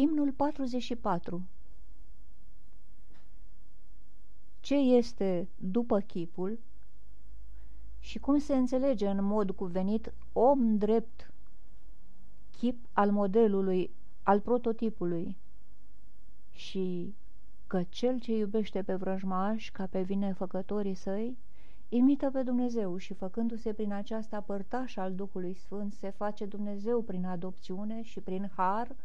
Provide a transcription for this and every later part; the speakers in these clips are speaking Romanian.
Imnul 44 Ce este după chipul și cum se înțelege în mod cuvenit om drept, chip al modelului, al prototipului? Și că cel ce iubește pe vrăjmaș ca pe vinefăcătorii săi, imită pe Dumnezeu și făcându-se prin aceasta părtaș al Duhului Sfânt, se face Dumnezeu prin adopțiune și prin har,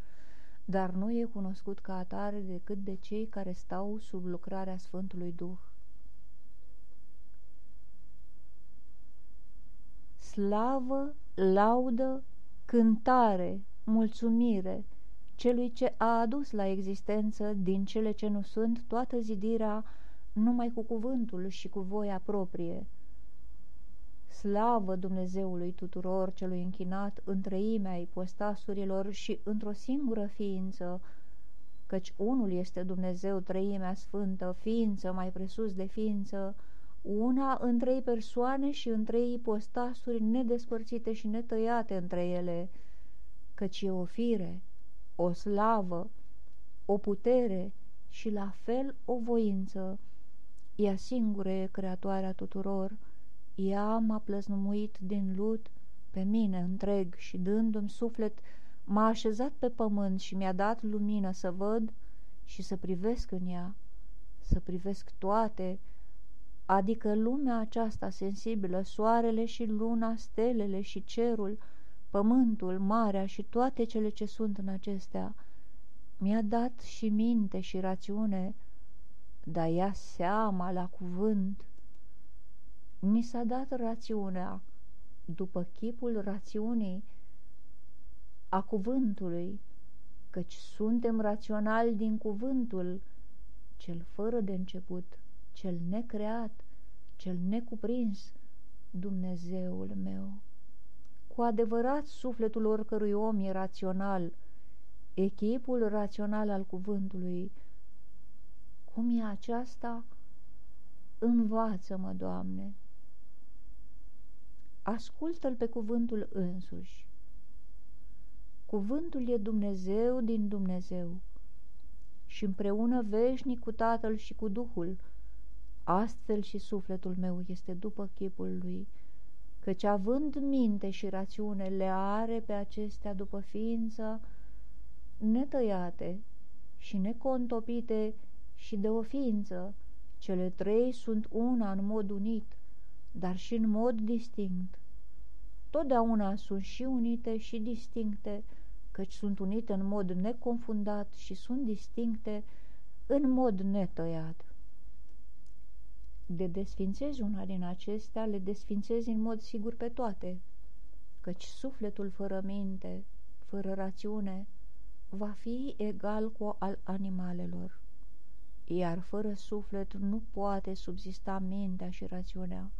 dar nu e cunoscut ca atare decât de cei care stau sub lucrarea Sfântului Duh. Slavă, laudă, cântare, mulțumire celui ce a adus la existență din cele ce nu sunt toată zidirea numai cu cuvântul și cu voia proprie. Slavă Dumnezeului tuturor celui închinat între imea ipostasurilor și într-o singură ființă, căci unul este Dumnezeu, trăimea sfântă, ființă mai presus de ființă, una în trei persoane și în trei ipostasuri nedespărțite și netăiate între ele, căci e o fire, o slavă, o putere și la fel o voință. Ea singură e creatoarea tuturor, ea m-a plăznuit din lut pe mine întreg și dându-mi suflet m-a așezat pe pământ și mi-a dat lumină să văd și să privesc în ea, să privesc toate, adică lumea aceasta sensibilă, soarele și luna, stelele și cerul, pământul, marea și toate cele ce sunt în acestea. Mi-a dat și minte și rațiune, dar ia seama la cuvânt. Ni s-a dat rațiunea, după chipul rațiunii, a cuvântului, căci suntem raționali din cuvântul, cel fără de început, cel necreat, cel necuprins, Dumnezeul meu. Cu adevărat, sufletul oricărui om e rațional, echipul rațional al cuvântului. Cum e aceasta? Învață-mă, Doamne! Ascultă-l pe cuvântul însuși. Cuvântul e Dumnezeu din Dumnezeu și împreună veșnic cu Tatăl și cu Duhul, astfel și sufletul meu este după chipul lui, căci având minte și rațiune le are pe acestea după ființă netăiate și necontopite și de o ființă, cele trei sunt una în mod unit, dar și în mod distinct. Totdeauna sunt și unite și distincte, căci sunt unite în mod neconfundat și sunt distincte în mod netăiat de desfințezi una din acestea, le desfințezi în mod sigur pe toate, căci sufletul fără minte, fără rațiune, va fi egal cu al animalelor, iar fără suflet nu poate subzista mintea și rațiunea.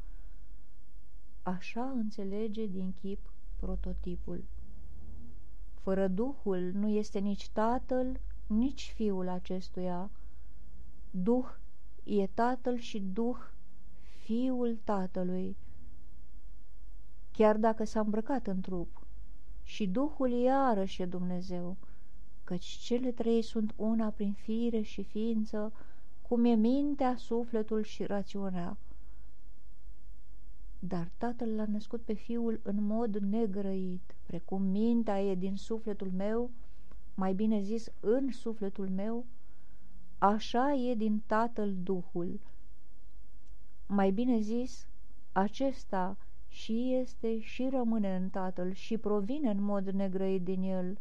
Așa înțelege din chip prototipul. Fără Duhul nu este nici Tatăl, nici Fiul acestuia. Duh e Tatăl și Duh, Fiul Tatălui, chiar dacă s-a îmbrăcat în trup, și Duhul iarăși e Dumnezeu, căci cele trei sunt una prin fire și ființă, cum e mintea, sufletul și rațiunea. Dar Tatăl l-a născut pe Fiul în mod negrăit, precum mintea e din sufletul meu, mai bine zis în sufletul meu, Așa e din Tatăl Duhul. Mai bine zis, acesta și este și rămâne în Tatăl și provine în mod negrăit din El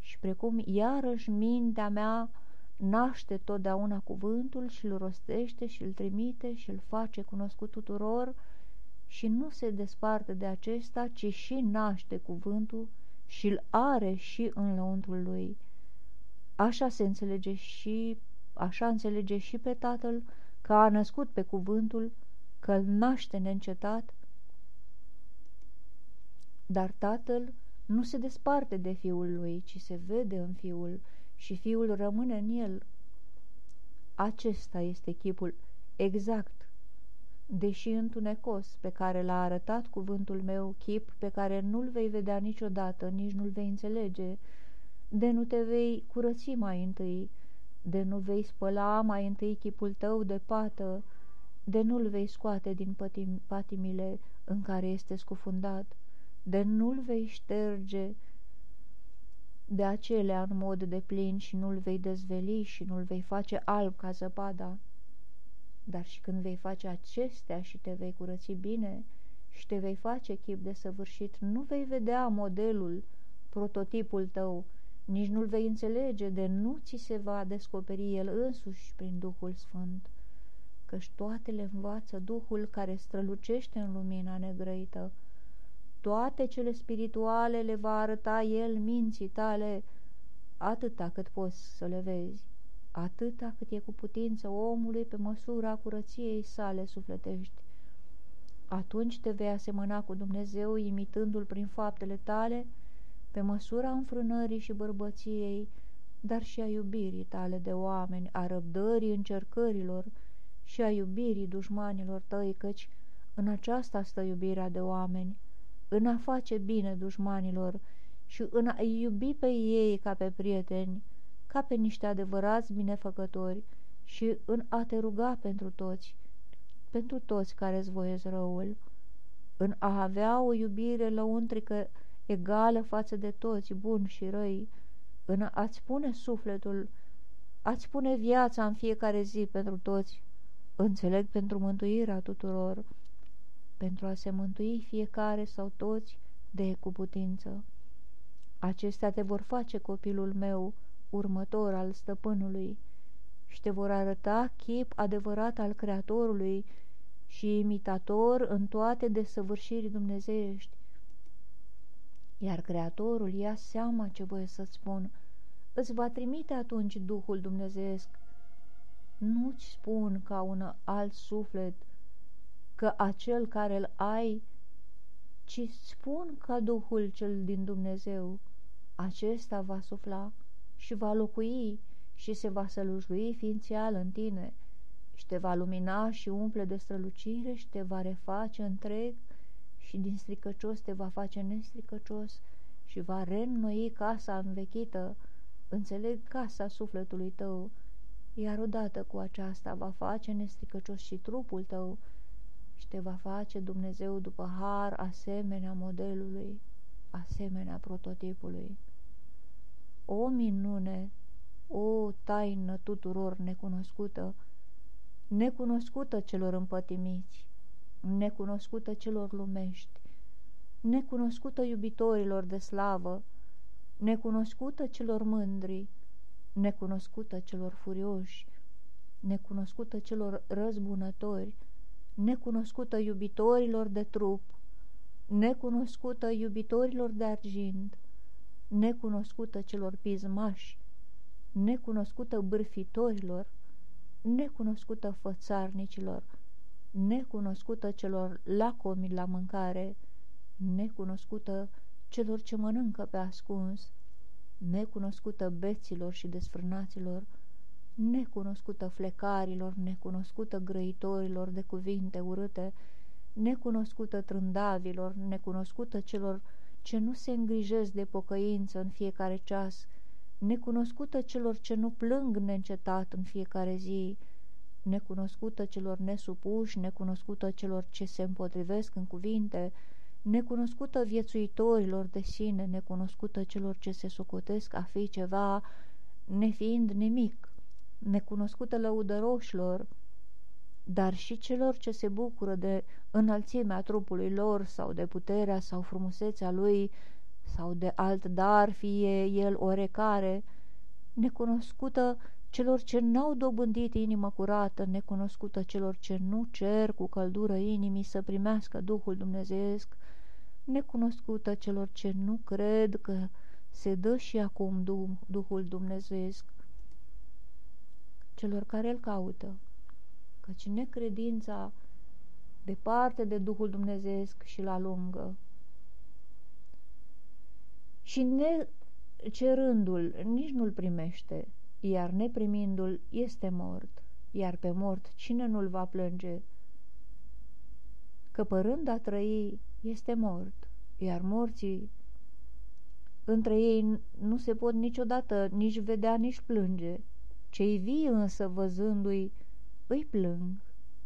și precum iarăși mintea mea naște totdeauna cuvântul și îl rostește și îl trimite și îl face cunoscut tuturor și nu se desparte de acesta, ci și naște cuvântul și îl are și în lăuntrul lui. Așa se înțelege și așa înțelege și pe tatăl că a născut pe cuvântul, că îl naște neîncetat, dar tatăl nu se desparte de fiul lui, ci se vede în fiul și fiul rămâne în el. Acesta este chipul exact, deși întunecos, pe care l-a arătat cuvântul meu, chip pe care nu-l vei vedea niciodată, nici nu-l vei înțelege, de nu te vei curăți mai întâi, de nu vei spăla mai întâi chipul tău de pată, de nu-l vei scoate din patim, patimile în care este scufundat, de nu-l vei șterge de acelea în mod de plin și nu-l vei dezveli și nu-l vei face alb ca zăpada. Dar și când vei face acestea și te vei curăți bine și te vei face chip de săvârșit, nu vei vedea modelul, prototipul tău, nici nu-l vei înțelege de nu ți se va descoperi el însuși prin Duhul Sfânt, căci toate le învață Duhul care strălucește în lumina negrăită. Toate cele spirituale le va arăta el minții tale atâta cât poți să le vezi, atâta cât e cu putință omului pe măsura curăției sale sufletești. Atunci te vei asemăna cu Dumnezeu imitându-L prin faptele tale, pe măsura înfrânării și bărbăției, dar și a iubirii tale de oameni, a răbdării încercărilor și a iubirii dușmanilor tăi, căci în aceasta stă iubirea de oameni, în a face bine dușmanilor și în a iubi pe ei ca pe prieteni, ca pe niște adevărați binefăcători și în a te ruga pentru toți, pentru toți care îți voiesc răul, în a avea o iubire lăuntrică egală față de toți, buni și răi, în a-ți pune sufletul, a-ți pune viața în fiecare zi pentru toți, înțeleg pentru mântuirea tuturor, pentru a se mântui fiecare sau toți de cu putință. Acestea te vor face copilul meu, următor al stăpânului, și te vor arăta chip adevărat al Creatorului și imitator în toate desăvârșirii dumnezeiești, iar Creatorul ia seama ce voie să-ți spun, îți va trimite atunci Duhul Dumnezeesc. Nu-ți spun ca un alt suflet că acel care îl ai, ci spun ca Duhul cel din Dumnezeu. Acesta va sufla și va locui și se va sălujui ființial în tine și te va lumina și umple de strălucire și te va reface întreg și din stricăcios te va face nestricăcios și va reînnoi casa învechită, înțeleg casa sufletului tău, iar odată cu aceasta va face nestricăcios și trupul tău și te va face Dumnezeu după har asemenea modelului, asemenea prototipului. O minune, o taină tuturor necunoscută, necunoscută celor împătimiți, necunoscută celor lumești, necunoscută iubitorilor de slavă, necunoscută celor mândri, necunoscută celor furioși, necunoscută celor răzbunători, necunoscută iubitorilor de trup, necunoscută iubitorilor de argint, necunoscută celor pismași, necunoscută bârfitorilor, necunoscută fățarnicilor, necunoscută celor lacomi la mâncare, necunoscută celor ce mănâncă pe ascuns, necunoscută beților și desfrânaților, necunoscută flecarilor, necunoscută grăitorilor de cuvinte urâte, necunoscută trândavilor, necunoscută celor ce nu se îngrijesc de pocăință în fiecare ceas, necunoscută celor ce nu plâng neîncetat în fiecare zi, necunoscută celor nesupuși, necunoscută celor ce se împotrivesc în cuvinte, necunoscută viețuitorilor de sine, necunoscută celor ce se socotesc a fi ceva, nefiind nimic, necunoscută lăudăroșilor, dar și celor ce se bucură de înălțimea trupului lor sau de puterea sau frumusețea lui sau de alt dar, fie el orecare, necunoscută celor ce n-au dobândit inimă curată, necunoscută celor ce nu cer cu căldură inimii să primească Duhul Dumnezeesc, necunoscută celor ce nu cred că se dă și acum Duhul Dumnezeesc, celor care îl caută, căci necredința departe de Duhul Dumnezeesc și la lungă. Și ne cerându-l nici nu-l primește, iar neprimindu-l este mort, iar pe mort cine nu-l va plânge? Căpărând a trăi este mort, iar morții Între ei nu se pot niciodată nici vedea, nici plânge. Cei vii însă, văzându-i, îi plâng,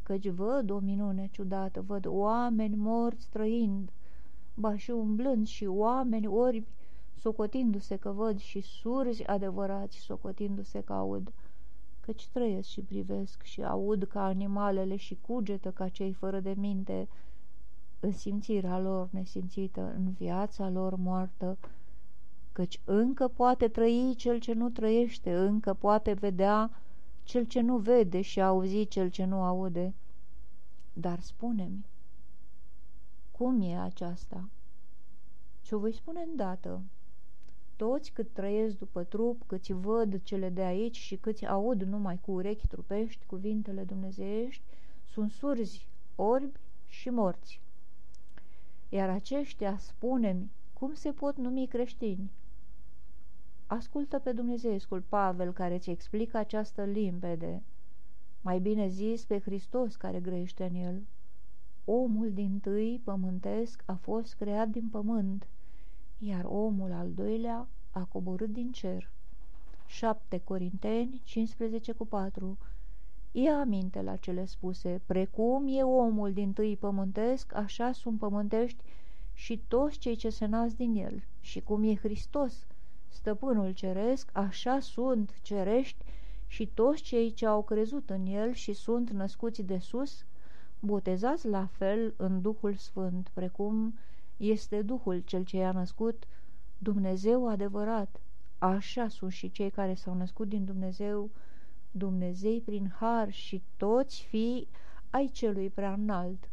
căci văd o minune ciudată, văd oameni morți trăind, ba și umblând și oameni orbi, socotindu-se că văd și surzi adevărați, socotindu-se că aud, căci trăiesc și privesc și aud ca animalele și cugetă ca cei fără de minte, în simțirea lor nesimțită, în viața lor moartă, căci încă poate trăi cel ce nu trăiește, încă poate vedea cel ce nu vede și auzi cel ce nu aude. Dar spune-mi, cum e aceasta? Ce-o voi spune îndată. Toți cât trăiesc după trup, câți văd cele de aici și câți aud numai cu urechi trupești cuvintele dumnezeiești, sunt surzi, orbi și morți. Iar aceștia, spune-mi, cum se pot numi creștini? Ascultă pe Dumnezeescul Pavel care ți explică această limpede, mai bine zis pe Hristos care grăiește în el. Omul din tâi pământesc a fost creat din pământ, iar omul al doilea a coborât din cer. 7 Corinteni 15 cu 4 Ia aminte la cele spuse, precum e omul din tâi pământesc, așa sunt pământești și toți cei ce se nasc din el, și cum e Hristos, stăpânul ceresc, așa sunt cerești și toți cei ce au crezut în el și sunt născuți de sus, botezați la fel în Duhul Sfânt, precum este Duhul cel ce i-a născut, Dumnezeu adevărat. Așa sunt și cei care s-au născut din Dumnezeu, Dumnezei prin har și toți fii ai celui prea înalt.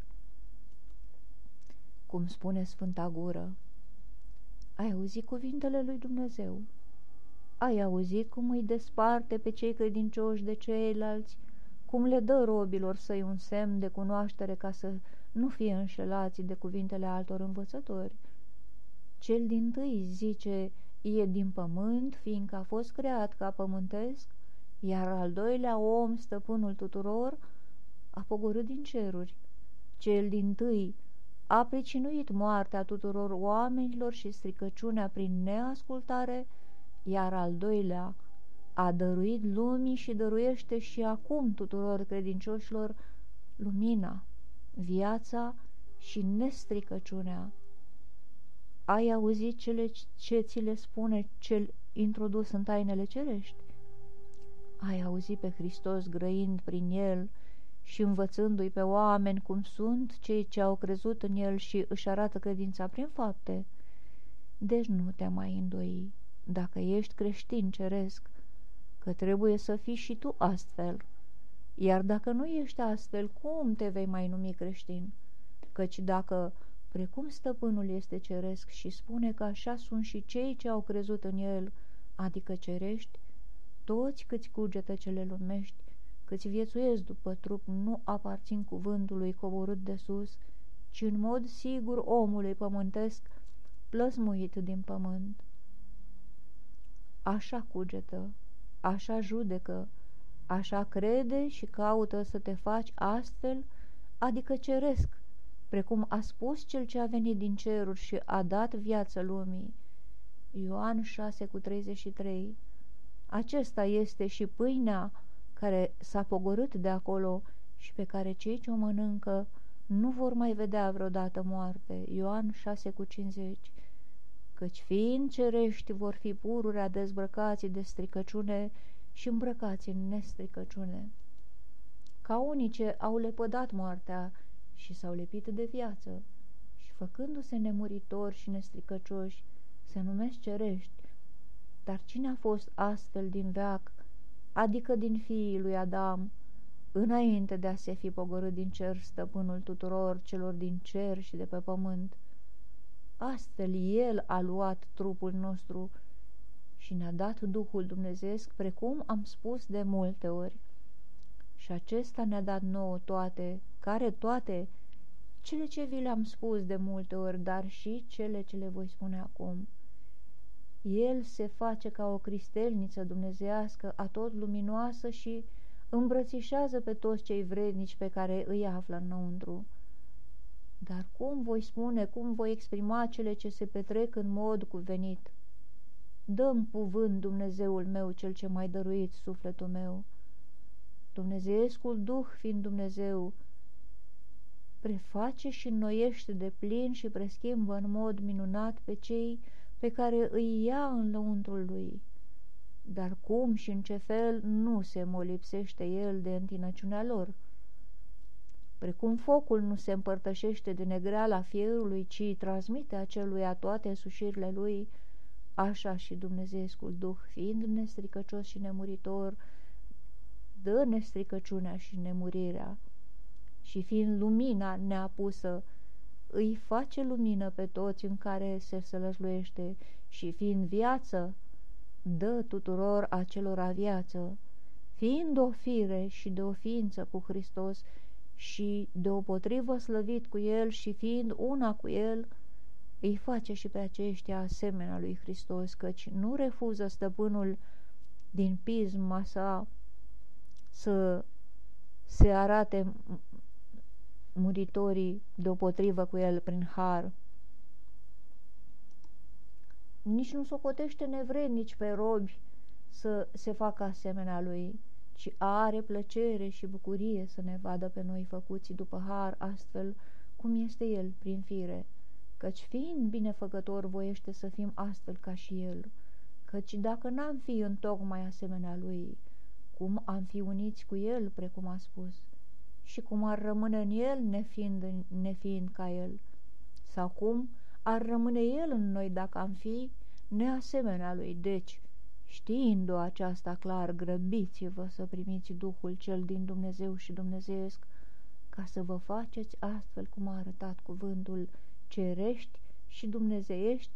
Cum spune Sfânta Gură, ai auzit cuvintele lui Dumnezeu? Ai auzit cum îi desparte pe cei credincioși de ceilalți, cum le dă robilor săi un semn de cunoaștere ca să nu fie înșelați de cuvintele altor învățători? Cel din tâi zice, e din pământ, fiindcă a fost creat ca pământesc, iar al doilea om, stăpânul tuturor, a pogorât din ceruri. Cel din tâi a pricinuit moartea tuturor oamenilor și stricăciunea prin neascultare, iar al doilea a dăruit lumii și dăruiește și acum tuturor credincioșilor lumina, viața și nestricăciunea. Ai auzit cele ce ți le spune cel introdus în tainele cerești? Ai auzit pe Hristos grăind prin el și învățându-i pe oameni cum sunt cei ce au crezut în el și își arată credința prin fapte? Deci nu te mai îndoi, dacă ești creștin ceresc, că trebuie să fii și tu astfel. Iar dacă nu ești astfel, cum te vei mai numi creștin? Căci dacă, precum stăpânul este ceresc și spune că așa sunt și cei ce au crezut în el, adică cerești, toți câți cugetă cele lumești, câți viețuiesc după trup, nu aparțin cuvântului coborât de sus, ci în mod sigur omului pământesc, plăsmuit din pământ. Așa cugetă, așa judecă, așa crede și caută să te faci astfel, adică ceresc, precum a spus cel ce a venit din ceruri și a dat viață lumii. Ioan 6 cu 33 Acesta este și pâinea care s-a pogorât de acolo și pe care cei ce o mănâncă nu vor mai vedea vreodată moarte. Ioan 6 cu 50 Căci fiind cerești vor fi pururea dezbrăcați de stricăciune și îmbrăcați în nestricăciune. Ca unii ce au lepădat moartea și s-au lepit de viață și făcându-se nemuritori și nestricăcioși, se numesc cerești. Dar cine a fost astfel din veac, adică din fiii lui Adam, înainte de a se fi pogorât din cer stăpânul tuturor celor din cer și de pe pământ? Astfel El a luat trupul nostru și ne-a dat Duhul Dumnezeesc, precum am spus de multe ori. Și acesta ne-a dat nouă toate, care toate, cele ce vi le-am spus de multe ori, dar și cele ce le voi spune acum. El se face ca o cristelniță dumnezească, atot luminoasă și îmbrățișează pe toți cei vrednici pe care îi află înăuntru. Dar cum voi spune, cum voi exprima cele ce se petrec în mod cuvenit? Dăm cuvânt, Dumnezeul meu, cel ce mai dăruit sufletul meu. Dumnezeescul Duh fiind Dumnezeu, preface și înnoiește de plin și preschimbă în mod minunat pe cei pe care îi ia în lăuntrul lui. Dar cum și în ce fel nu se molipsește el de întinăciunea lor? Precum focul nu se împărtășește de negreala fierului, ci transmite aceluia toate sușirile lui, așa și Dumnezeescul Duh, fiind nestricăcios și nemuritor, dă nestricăciunea și nemurirea și fiind lumina neapusă, îi face lumină pe toți în care se sălășluiește și fiind viață, dă tuturor acelora viață, fiind o fire și de o ființă cu Hristos și deopotrivă slăvit cu El și fiind una cu El, îi face și pe aceștia asemenea lui Hristos, căci nu refuză stăpânul din pisma sa să se arate muritorii deopotrivă cu el prin har. Nici nu socotește nevrednici pe robi să se facă asemenea lui, ci are plăcere și bucurie să ne vadă pe noi făcuți după har, astfel cum este el prin fire, căci fiind binefăcător voiește să fim astfel ca și el, căci dacă n-am fi în tocmai asemenea lui, cum am fi uniți cu el, precum a spus, și cum ar rămâne în el nefiind, nefiind ca el, sau cum ar rămâne el în noi dacă am fi neasemenea lui. Deci, știind-o aceasta clar, grăbiți-vă să primiți Duhul cel din Dumnezeu și Dumnezeesc, ca să vă faceți astfel cum a arătat cuvântul cerești și dumnezeiești,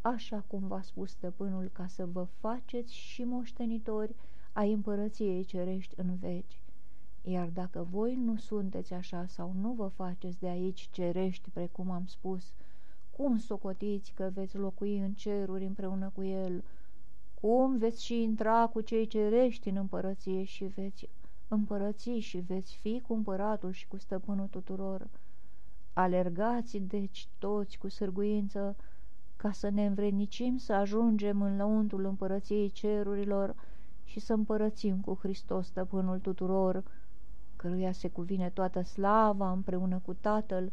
așa cum v-a spus stăpânul, ca să vă faceți și moștenitori ai împărăției cerești în veci. Iar dacă voi nu sunteți așa sau nu vă faceți de aici cerești, precum am spus, cum socotiți că veți locui în ceruri împreună cu el? Cum veți și intra cu cei cerești în împărăție și veți împărăți și veți fi cu împăratul și cu stăpânul tuturor? Alergați, deci, toți cu sârguință, ca să ne învrednicim să ajungem în lăuntul împărăției cerurilor și să împărățim cu Hristos, stăpânul tuturor, căruia se cuvine toată slava împreună cu Tatăl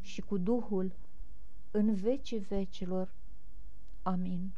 și cu Duhul în vecii vecilor. Amin.